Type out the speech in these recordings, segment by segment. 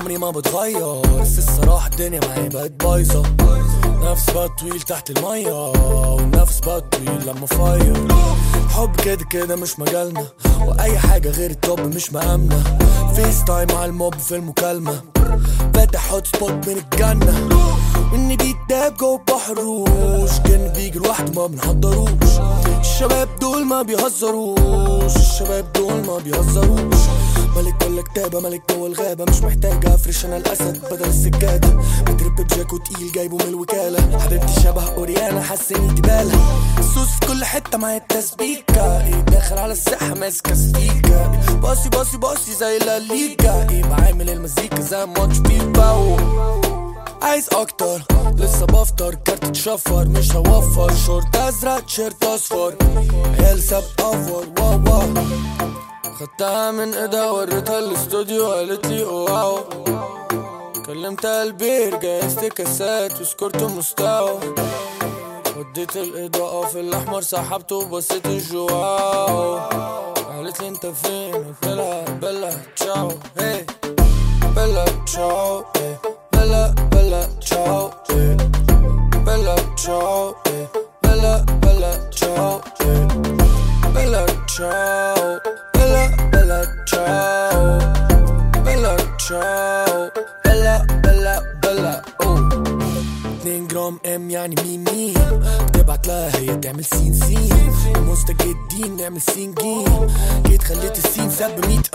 عمري ما بتغير. بس الصراحة الدنيا معايا بقت بايظة. نفس بقى طويل تحت المية ونفس بقى طويل لما فاير. حب كده كده مش مجالنا وأي حاجة غير ال top مش مأمنة FaceTime مع ال mob في المكالمة. فاتح hotspot من الجنة. واني بيتداب جو بحر روش كان بيجي لوحده ما بنحضروش. الشباب دول ما بيهزروش. الشباب دول ما بيهزروش. ملك ولا كتابة ملك جوه الغابة. مش محتاج افرش أنا الاسد بدل السجادة بترب بجاكو تقيل جايبه من الوكالة. حبيبتي شبه أوريانا حاسني تبالة. السوس في كل حتة مع التسبيكة. إيه داخل على الساحة ماسكة سفيكة إيه باصي باصي باصي زي الليجا إيه بعامل المزيكا زي ماتش فيفا عايز أكتر. لسه بفطر كارت تشفر مش هوفر. شورت أزرق تيشيرت أصفر. عيال ساب اوفر واو خدتها من إيدها وريتها الاستوديو قالت لي واو. كلمتها البير جهزت كاسات وسكرت مستوى. وديت الإضاءة في الأحمر سحبته وبصيت الجواو. قالت لي أنت فين؟ قلت لها بلا تشاو. هي بلا تشاو. ciao bella bella bella اوه 2 جرام ام يعني مين مين بتبعت لها هي تعمل seen seen. مستجدين نعمل سين جيم جيت خليت ال scene submit.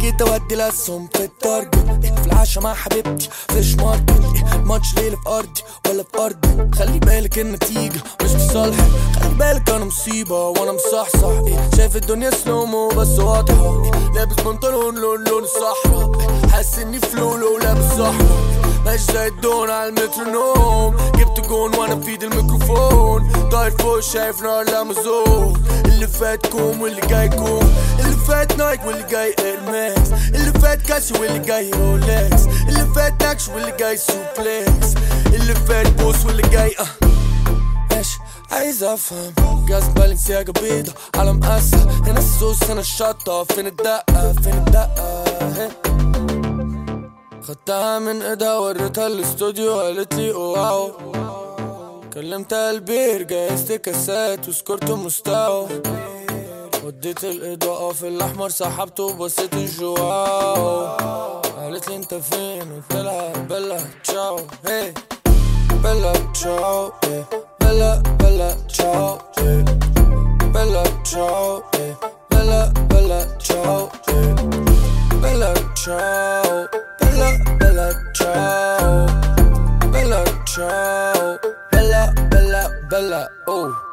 جيت أودي الاسهم في ال target. في العشا مع حبيبتي. فيش ماركت ماتش ليلة في أرضي. ولا في ارضك خلي بالك النتيجة مش في صالحك خلي بالك أنا مصيبة وأنا مصحصح شايف الدنيا slow-mo بس واضحة. لابس بنطلون لون لون الصحراء حاسس إني في لولو لابس صحراء ماشي زي الدون على المترونوم. جبت جون وأنا في إيد الميكروفون. طاير فوق شايف نار الامازون اللي فات كوم واللي جاي كوم. اللي فات Nike واللي جاي Air Max اللي فات Casio واللي جاي Rolex. اللي فات نكش واللي جاي suplex. اللي فات بوس واللي جاي آه. ماشي عايز أفهم. جاز Balenciaga بيضة على مقاسة هنا السوس هنا الشطة. فين الدقة؟ فين الدقة. خدتها من ايدها وريتها الاستوديو قالت لي wow. كلمتها البير جهزت كاسات وسكرت مستوى وديت الاضاءة في الاحمر سحبته وبصيت الجو wow. قالت لي انت فين؟ قلت لها بلا تشاو. هي بلا تشاو هي بلا بلا تشاو. تشاو بلا تشاو بلا بلا بلا اوه